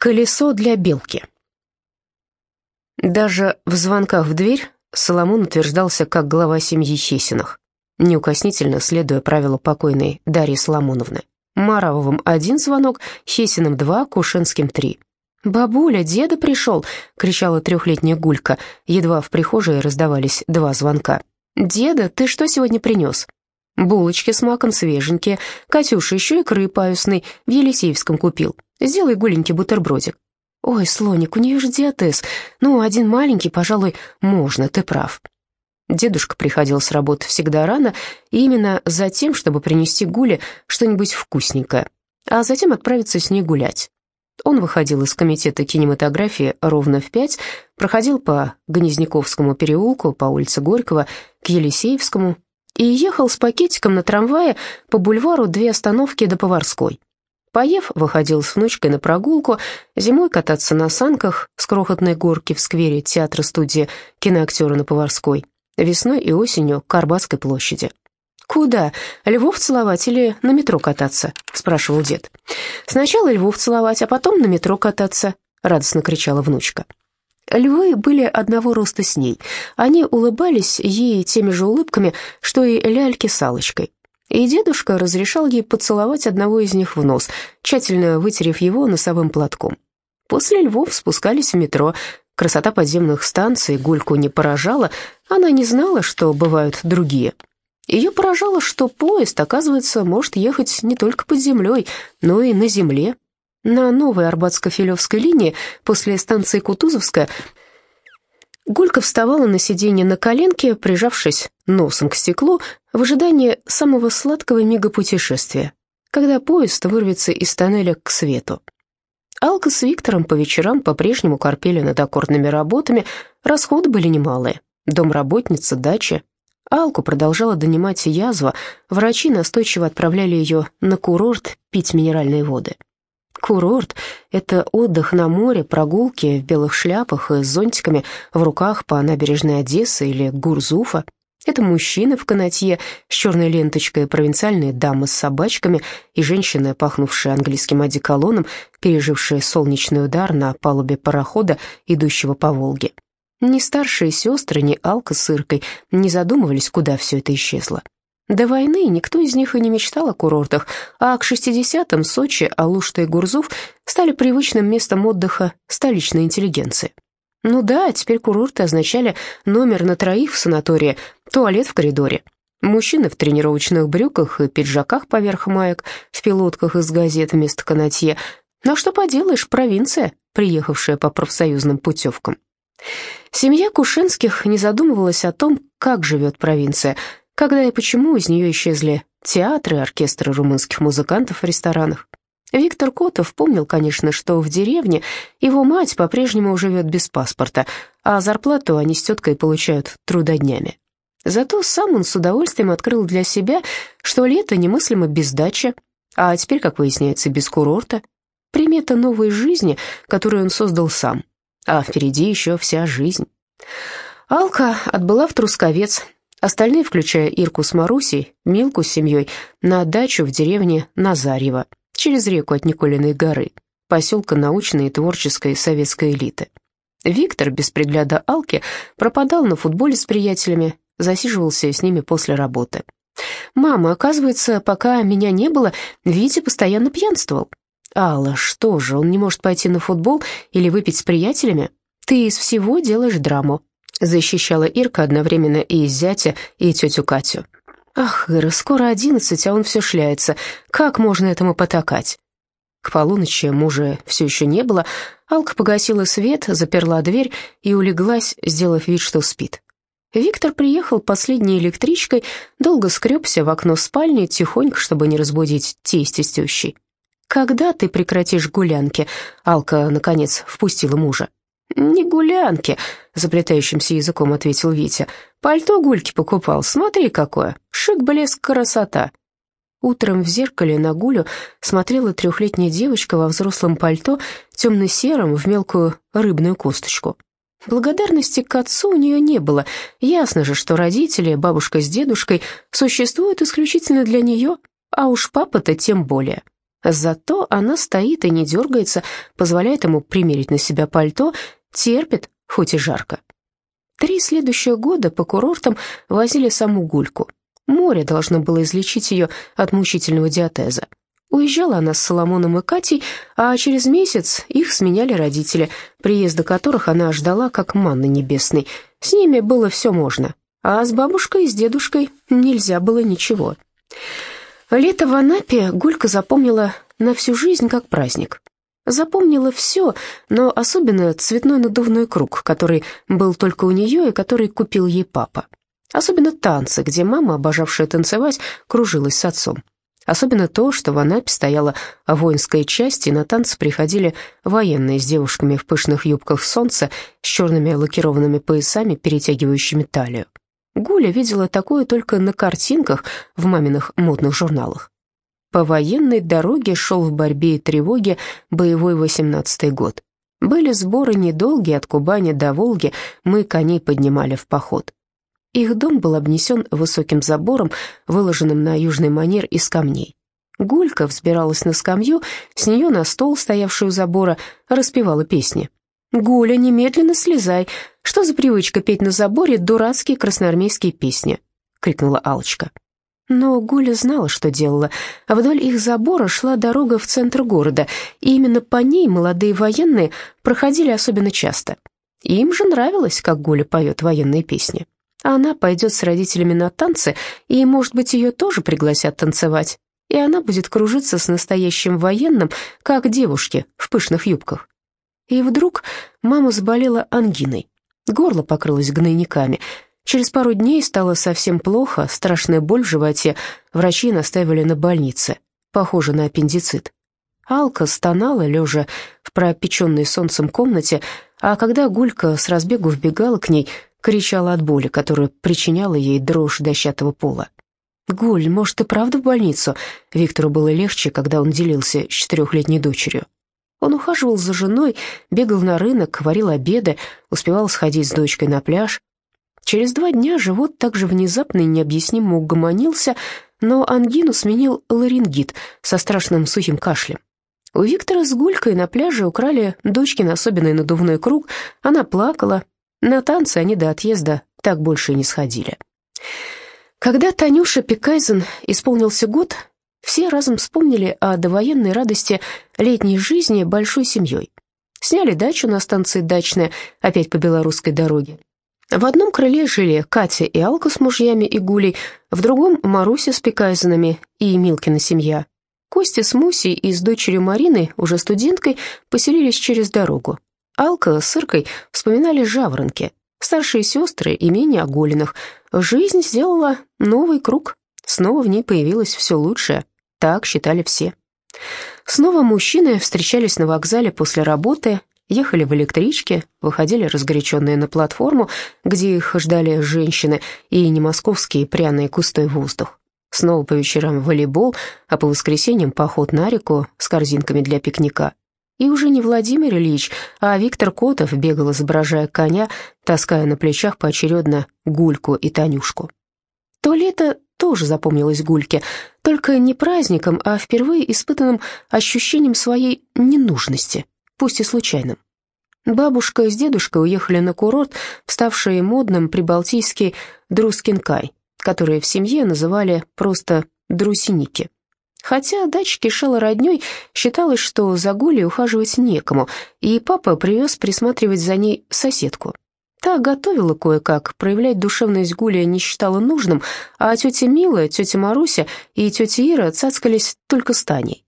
Колесо для белки. Даже в звонках в дверь Соломон утверждался как глава семьи Хесиных, неукоснительно следуя правилу покойной Дарьи Соломоновны. Маровым один звонок, Хесиным два, Кушенским три. «Бабуля, деда пришел!» — кричала трехлетняя Гулька. Едва в прихожей раздавались два звонка. «Деда, ты что сегодня принес?» «Булочки с маком свеженькие. Катюша, еще икры паюсной в Елисеевском купил. Сделай гуленький бутербродик». «Ой, слоник, у нее же диатез. Ну, один маленький, пожалуй, можно, ты прав». Дедушка приходил с работы всегда рано, именно за тем, чтобы принести Гуле что-нибудь вкусненькое, а затем отправиться с ней гулять. Он выходил из комитета кинематографии ровно в пять, проходил по Гнезняковскому переулку, по улице Горького, к Елисеевскому и ехал с пакетиком на трамвае по бульвару две остановки до Поварской. Поев, выходил с внучкой на прогулку, зимой кататься на санках с крохотной горки в сквере театра-студии киноактера на Поварской, весной и осенью к Арбатской площади. «Куда? Львов целовать или на метро кататься?» — спрашивал дед. «Сначала Львов целовать, а потом на метро кататься», — радостно кричала внучка. Львы были одного роста с ней. Они улыбались ей теми же улыбками, что и ляльки с Аллочкой и дедушка разрешал ей поцеловать одного из них в нос, тщательно вытерев его носовым платком. После Львов спускались в метро. Красота подземных станций Гульку не поражала, она не знала, что бывают другие. Ее поражало, что поезд, оказывается, может ехать не только под землей, но и на земле. На новой Арбатско-Филевской линии после станции Кутузовская Гулька вставала на сиденье на коленке, прижавшись носом к стеклу, в ожидании самого сладкого мига путешествия, когда поезд вырвется из тоннеля к свету. Алка с Виктором по вечерам по-прежнему корпели над аккордными работами, расходы были немалые. Домработница, дача. Алку продолжала донимать язва, врачи настойчиво отправляли ее на курорт пить минеральные воды. Курорт — это отдых на море, прогулки в белых шляпах и с зонтиками в руках по набережной Одессы или Гурзуфа. Это мужчины в канатье с черной ленточкой, провинциальные дамы с собачками и женщины, пахнувшие английским одеколоном, пережившие солнечный удар на палубе парохода, идущего по Волге. Ни старшие сестры, ни Алка с Иркой не задумывались, куда все это исчезло. До войны никто из них и не мечтал о курортах, а к 60-м Сочи, Алушта и Гурзуф стали привычным местом отдыха столичной интеллигенции. Ну да, теперь курорты означали номер на троих в санатории, туалет в коридоре. Мужчины в тренировочных брюках и пиджаках поверх маек, в пилотках из газет вместо канатье. Но что поделаешь, провинция, приехавшая по профсоюзным путевкам. Семья Кушинских не задумывалась о том, как живет провинция – когда и почему из нее исчезли театры, оркестры румынских музыкантов в ресторанах. Виктор Котов помнил, конечно, что в деревне его мать по-прежнему живет без паспорта, а зарплату они с теткой получают трудоднями. Зато сам он с удовольствием открыл для себя, что лето немыслимо без дачи, а теперь, как выясняется, без курорта. Примета новой жизни, которую он создал сам, а впереди еще вся жизнь. Алка отбыла в Трусковец, Остальные, включая Ирку с Марусей, Милку с семьей, на дачу в деревне Назарьево, через реку от Николиной горы, поселка научной и творческой советской элиты. Виктор, без пригляда Алки, пропадал на футболе с приятелями, засиживался с ними после работы. «Мама, оказывается, пока меня не было, Витя постоянно пьянствовал». «Алла, что же, он не может пойти на футбол или выпить с приятелями? Ты из всего делаешь драму защищала Ирка одновременно и зятя, и тетю Катю. «Ах, Ира, скоро одиннадцать, а он все шляется. Как можно этому потакать?» К полуночи мужа все еще не было. Алка погасила свет, заперла дверь и улеглась, сделав вид, что спит. Виктор приехал последней электричкой, долго скребся в окно спальни, тихонько, чтобы не разбудить тесть из. «Когда ты прекратишь гулянки?» Алка, наконец, впустила мужа. «Не гулянки», — заплетающимся языком ответил Витя. «Пальто гульки покупал, смотри какое. Шик, блеск, красота». Утром в зеркале на гулю смотрела трехлетняя девочка во взрослом пальто, темно-сером, в мелкую рыбную косточку. Благодарности к отцу у нее не было. Ясно же, что родители, бабушка с дедушкой, существуют исключительно для нее, а уж папа-то тем более. Зато она стоит и не дергается, позволяет ему примерить на себя пальто, терпит, хоть и жарко. Три следующих года по курортам возили саму Гульку. Море должно было излечить ее от мучительного диатеза. Уезжала она с Соломоном и Катей, а через месяц их сменяли родители, приезда которых она ждала как манны небесной. С ними было все можно, а с бабушкой и с дедушкой нельзя было ничего. Лето в Анапе Гулька запомнила на всю жизнь как праздник. Запомнила все, но особенно цветной надувной круг, который был только у нее и который купил ей папа. Особенно танцы, где мама, обожавшая танцевать, кружилась с отцом. Особенно то, что в Анапе стояла воинская часть, и на танцы приходили военные с девушками в пышных юбках солнца, с черными лакированными поясами, перетягивающими талию. Гуля видела такое только на картинках в маминых модных журналах. По военной дороге шел в борьбе и тревоге боевой восемнадцатый год. Были сборы недолгие, от Кубани до Волги мы коней поднимали в поход. Их дом был обнесен высоким забором, выложенным на южный манер из камней. Гулька взбиралась на скамью, с нее на стол, стоявший у забора, распевала песни. «Гуля, немедленно слезай! Что за привычка петь на заборе дурацкие красноармейские песни?» — крикнула алочка Но Гуля знала, что делала. Вдоль их забора шла дорога в центр города, и именно по ней молодые военные проходили особенно часто. Им же нравилось, как Гуля поет военные песни. Она пойдет с родителями на танцы, и, может быть, ее тоже пригласят танцевать. И она будет кружиться с настоящим военным, как девушки в пышных юбках. И вдруг мама заболела ангиной. Горло покрылось гнойниками. Через пару дней стало совсем плохо, страшная боль в животе. Врачи наставили на больнице. Похоже на аппендицит. Алка стонала, лежа в пропеченной солнцем комнате, а когда Гулька с разбегу вбегала к ней, кричала от боли, которую причиняла ей дрожь дощатого пола. «Гуль, может, и правда в больницу?» Виктору было легче, когда он делился с четырехлетней дочерью. Он ухаживал за женой, бегал на рынок, варил обеды, успевал сходить с дочкой на пляж. Через два дня живот также внезапно и необъяснимо угомонился, но ангину сменил ларингит со страшным сухим кашлем. У Виктора с Гулькой на пляже украли дочкин особенный надувной круг, она плакала, на танцы они до отъезда так больше и не сходили. Когда Танюша Пикайзен исполнился год, все разом вспомнили о довоенной радости летней жизни большой семьей. Сняли дачу на станции Дачная, опять по белорусской дороге. В одном крыле жили Катя и Алка с мужьями и Гулей, в другом Маруся с Пикайзенами и Милкина семья. Костя с Мусей и с дочерью Мариной, уже студенткой, поселились через дорогу. Алка с Иркой вспоминали жаворонки, старшие сестры и менее оголенных. Жизнь сделала новый круг, снова в ней появилось все лучшее, так считали все. Снова мужчины встречались на вокзале после работы, ехали в электричке, выходили разгоряченные на платформу, где их ждали женщины и не московский пряный густой воздух. Снова по вечерам волейбол, а по воскресеньям поход на реку с корзинками для пикника. И уже не Владимир Ильич, а Виктор Котов бегал, изображая коня, таская на плечах поочередно Гульку и Танюшку. То лето тоже запомнилось Гульке, только не праздником, а впервые испытанным ощущением своей ненужности, пусть и случайным. Бабушка с дедушкой уехали на курорт, вставший модным прибалтийский Друскинкай, который в семье называли просто Друсиники. Хотя дача кишела роднёй, считалось, что за Гулей ухаживать некому, и папа привез присматривать за ней соседку. Та готовила кое-как, проявлять душевность Гуля не считала нужным, а тетя Мила, тетя Маруся и тетя Ира цацкались только с Таней.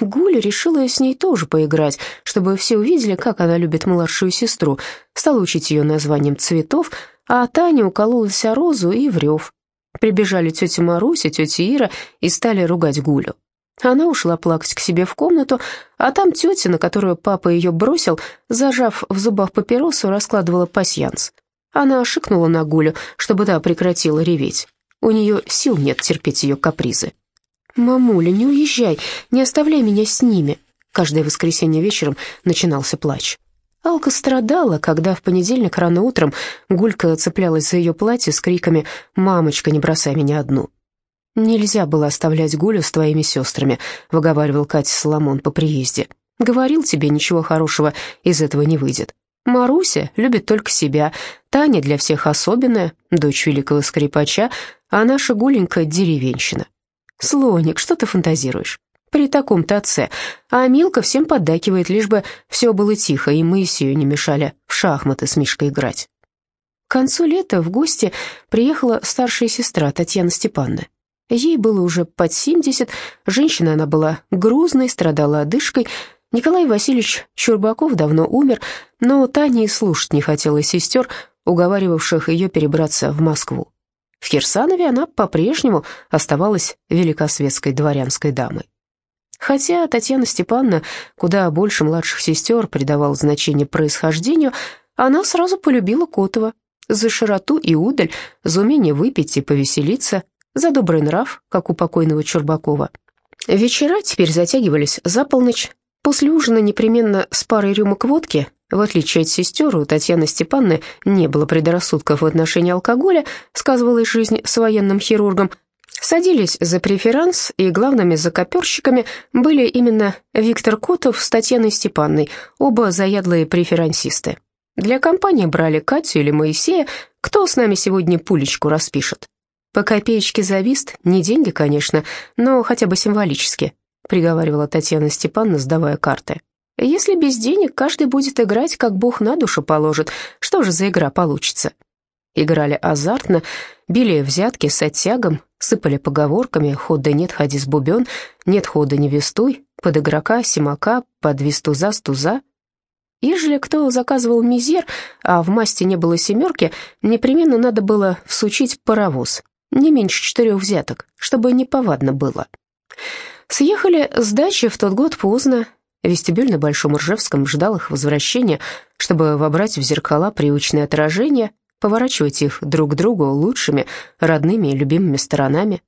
Гуля решила с ней тоже поиграть, чтобы все увидели, как она любит младшую сестру, стала учить ее названием цветов, а Таня укололась о розу и в рев. Прибежали тетя Маруся, тетя Ира и стали ругать Гулю. Она ушла плакать к себе в комнату, а там тетя, на которую папа ее бросил, зажав в зубах папиросу, раскладывала пасьянс. Она шикнула на Гулю, чтобы та прекратила реветь. У нее сил нет терпеть ее капризы. «Мамуля, не уезжай, не оставляй меня с ними». Каждое воскресенье вечером начинался плач. Алка страдала, когда в понедельник рано утром Гулька цеплялась за ее платье с криками «Мамочка, не бросай меня одну». «Нельзя было оставлять Гулю с твоими сестрами», — выговаривал Катя Соломон по приезде. «Говорил тебе, ничего хорошего из этого не выйдет. Маруся любит только себя, Таня для всех особенная, дочь великого скрипача, а наша Гуленька — деревенщина. Слоник, что ты фантазируешь? При таком-то отце. А Милка всем поддакивает, лишь бы все было тихо, и Моисею не мешали в шахматы с Мишкой играть. К концу лета в гости приехала старшая сестра Татьяна Степановна. Ей было уже под 70, женщина она была грузной, страдала одышкой. Николай Васильевич Чурбаков давно умер, но Таня и слушать не хотела сестер, уговаривавших ее перебраться в Москву. В Херсанове она по-прежнему оставалась великосветской дворянской дамой. Хотя Татьяна Степановна куда больше младших сестер придавала значение происхождению, она сразу полюбила Котова за широту и удаль, за умение выпить и повеселиться, за добрый нрав, как у покойного Чурбакова. Вечера теперь затягивались за полночь. После ужина непременно с парой рюмок водки, в отличие от сестер, у Татьяны Степановны не было предрассудков в отношении алкоголя, сказывалась жизнь с военным хирургом, Садились за преферанс, и главными закоперщиками были именно Виктор Котов с Татьяной Степанной, оба заядлые преферансисты. Для компании брали Катю или Моисея, кто с нами сегодня пулечку распишет. По копеечке за вист, не деньги, конечно, но хотя бы символически, приговаривала Татьяна Степановна, сдавая карты. Если без денег каждый будет играть, как Бог на душу положит, что же за игра получится? Играли азартно, били взятки с оттягом, сыпали поговорками «ход да нет, ходи с бубен», «нет хода не вестуй», «под игрока, симака», «под вистуза, стуза». Ежели кто заказывал мизер, а в масти не было семерки, непременно надо было всучить паровоз, не меньше четырех взяток, чтобы неповадно было. Съехали с дачи в тот год поздно, Вестибюль на Большом Ржевском ждал их возвращения, чтобы вобрать в зеркала привычные отражения, поворачивать их друг к другу лучшими, родными и любимыми сторонами.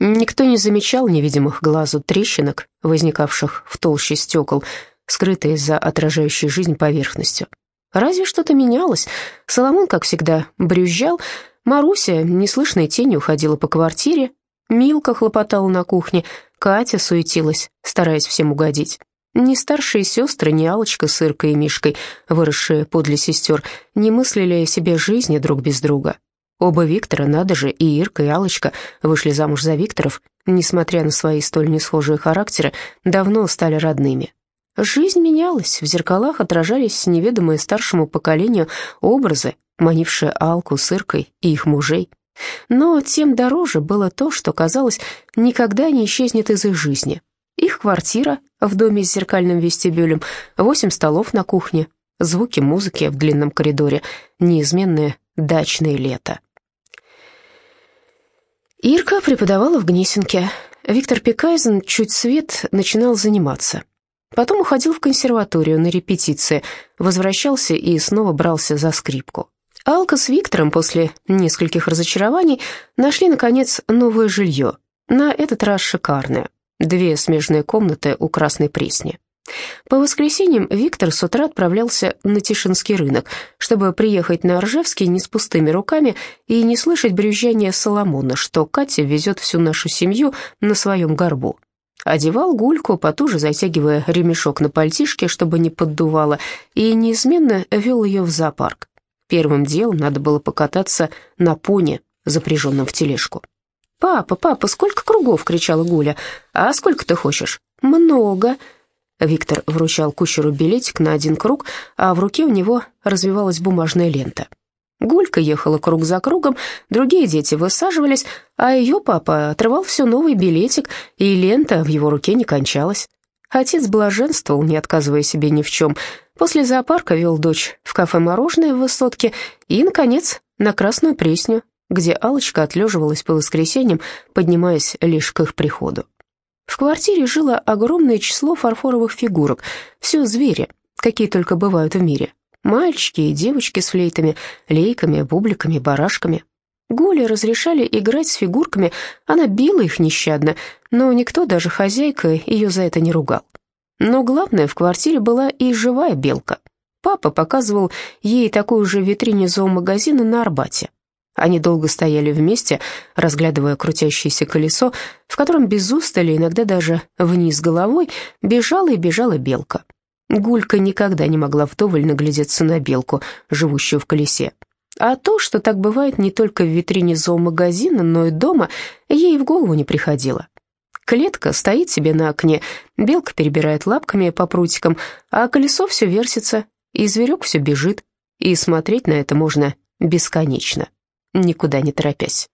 Никто не замечал невидимых глазу трещинок, возникавших в толще стекол, скрытые за отражающей жизнь поверхностью. Разве что-то менялось. Соломон, как всегда, брюзжал, Маруся неслышной тенью ходила по квартире, Милка хлопотала на кухне, Катя суетилась, стараясь всем угодить. Ни старшие сестры, ни Алочка с Иркой и Мишкой, выросшие подле сестер, не мыслили о себе жизни друг без друга. Оба Виктора, надо же, и Ирка, и Алочка вышли замуж за Викторов, несмотря на свои столь несхожие характеры, давно стали родными. Жизнь менялась, в зеркалах отражались неведомые старшему поколению образы, манившие Алку с Иркой и их мужей. Но тем дороже было то, что, казалось, никогда не исчезнет из их жизни. Их квартира, в доме с зеркальным вестибюлем, восемь столов на кухне, звуки музыки в длинном коридоре, неизменное дачное лето. Ирка преподавала в Гнесинке. Виктор Пекайзен чуть свет начинал заниматься. Потом уходил в консерваторию на репетиции, возвращался и снова брался за скрипку. Алка с Виктором после нескольких разочарований нашли, наконец, новое жилье, на этот раз шикарное две смежные комнаты у Красной Пресни. По воскресеньям Виктор с утра отправлялся на Тишинский рынок, чтобы приехать на Ржевский не с пустыми руками и не слышать брюзжания Соломона, что Катя везет всю нашу семью на своем горбу. Одевал гульку, потуже затягивая ремешок на пальтишке, чтобы не поддувало, и неизменно вел ее в зоопарк. Первым делом надо было покататься на пони, запряженном в тележку. «Папа, папа, сколько кругов?» — кричала Гуля. «А сколько ты хочешь?» «Много». Виктор вручал кучеру билетик на один круг, а в руке у него развивалась бумажная лента. Гулька ехала круг за кругом, другие дети высаживались, а ее папа отрывал все новый билетик, и лента в его руке не кончалась. Отец блаженствовал, не отказывая себе ни в чем. После зоопарка вел дочь в кафе «Мороженое» в Высотке и, наконец, на Красную Пресню, где алочка отлеживалась по воскресеньям, поднимаясь лишь к их приходу. В квартире жило огромное число фарфоровых фигурок, все звери, какие только бывают в мире. Мальчики и девочки с флейтами, лейками, бубликами, барашками. Голе разрешали играть с фигурками, она била их нещадно, но никто, даже хозяйка, ее за это не ругал. Но главное, в квартире была и живая белка. Папа показывал ей такую же в витрине зоомагазина на Арбате. Они долго стояли вместе, разглядывая крутящееся колесо, в котором без устали, иногда даже вниз головой, бежала и бежала белка. Гулька никогда не могла вдоволь наглядеться на белку, живущую в колесе. А то, что так бывает не только в витрине зоомагазина, но и дома, ей в голову не приходило. Клетка стоит себе на окне, белка перебирает лапками по прутикам, а колесо все вертится, и зверек все бежит, и смотреть на это можно бесконечно никуда не торопясь.